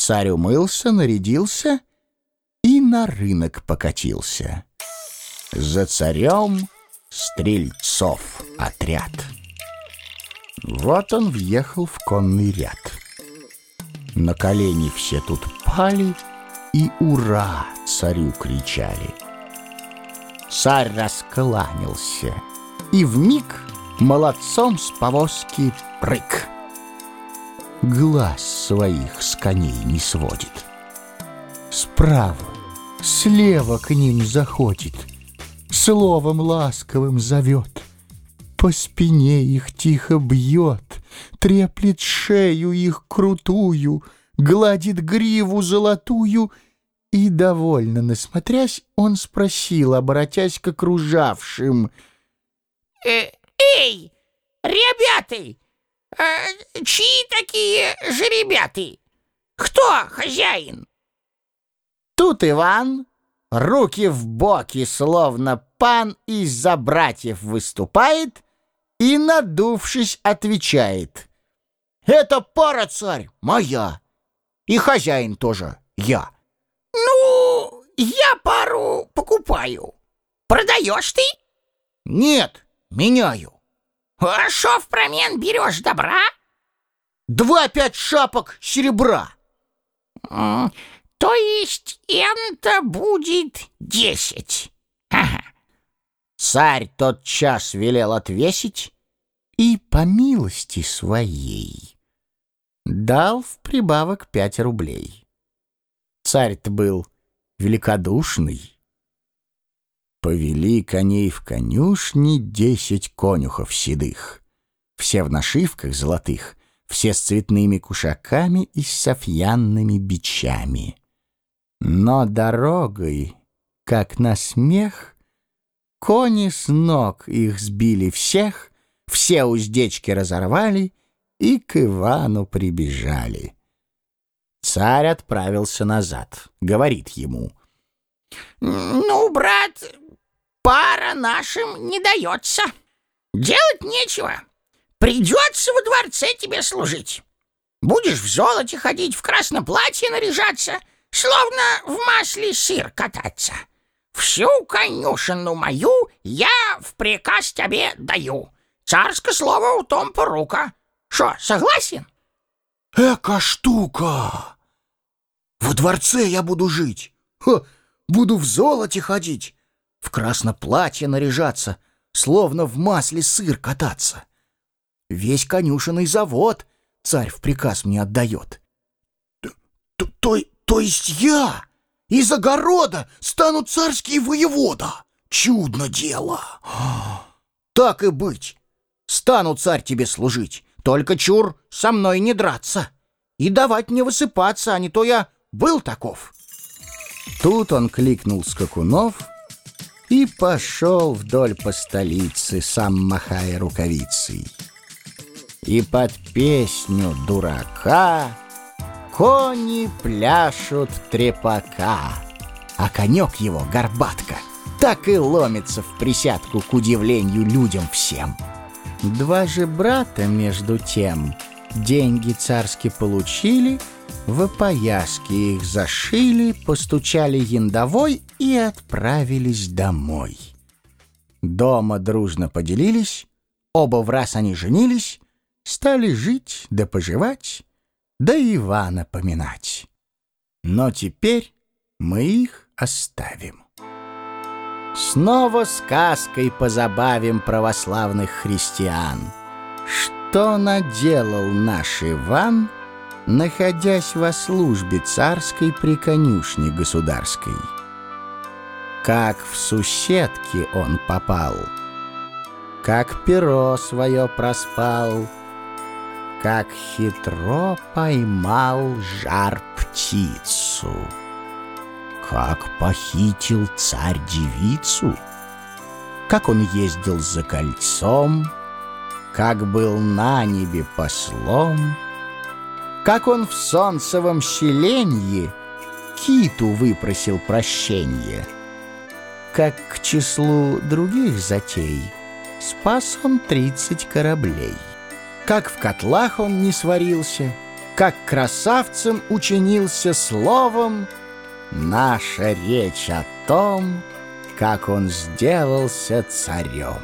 Царь умылся, нарядился и на рынок покатился. За царем стрельцов отряд. Вот он въехал в конный ряд. На колени все тут пали и «Ура!» царю кричали. Царь раскланялся, и в миг молодцом с повозки прыг. Глаз своих с коней не сводит. Справа, слева к ним заходит, Словом ласковым зовет. По спине их тихо бьет, Треплет шею их крутую, Гладит гриву золотую И, довольно насмотрясь, он спросил, обратясь к окружавшим. «Э, «Эй, ребята, а чьи такие же ребята? Кто хозяин?» Тут Иван, руки в боки, словно пан из-за братьев выступает и, надувшись, отвечает. «Это пара, царь, моя, и хозяин тоже я». «Ну, я пару покупаю. Продаешь ты?» «Нет, меняю». «А шо в промен берешь добра?» «Два пять шапок серебра». То есть это будет десять. Ага. Царь тот час велел отвесить и по милости своей дал в прибавок пять рублей. Царь-то был великодушный. Повели коней в конюшни десять конюхов седых, все в нашивках золотых, все с цветными кушаками и с софьянными бичами. Но дорогой, как на смех, Кони с ног их сбили всех, Все уздечки разорвали И к Ивану прибежали. Царь отправился назад, говорит ему. «Ну, брат, пара нашим не дается. Делать нечего. Придется во дворце тебе служить. Будешь в золоте ходить, в красном платье наряжаться — словно в масле сыр кататься. Всю конюшину мою я в приказ тебе даю. Царское слово у том порука. Что, согласен? Эка штука! Во дворце я буду жить. Буду в золоте ходить, в красное платье наряжаться, словно в масле сыр кататься. Весь конюшенный завод царь в приказ мне отдает. То, то, то есть я из огорода стану царский воевода. Чудно дело. Так и быть. Стану царь тебе служить. Только чур со мной не драться. И давать мне высыпаться, а не то я был таков. Тут он кликнул скакунов и пошел вдоль по столице, сам махая рукавицей. И под песню дурака Кони пляшут трепака, а конек его, горбатка, так и ломится в присядку к удивлению людям всем. Два же брата, между тем, деньги царские получили, в опояски их зашили, постучали яндовой и отправились домой. Дома дружно поделились, оба в раз они женились, стали жить да поживать, да Ивана поминать. Но теперь мы их оставим. Снова сказкой позабавим православных христиан. Что наделал наш Иван, находясь во службе царской при конюшне государской? Как в суседки он попал, как перо свое проспал — как хитро поймал жар птицу, как похитил царь девицу, как он ездил за кольцом, как был на небе послом, как он в солнцевом селенье киту выпросил прощенье, как к числу других затей спас он тридцать кораблей как в котлах он не сварился, как красавцем учинился словом наша речь о том, как он сделался царем.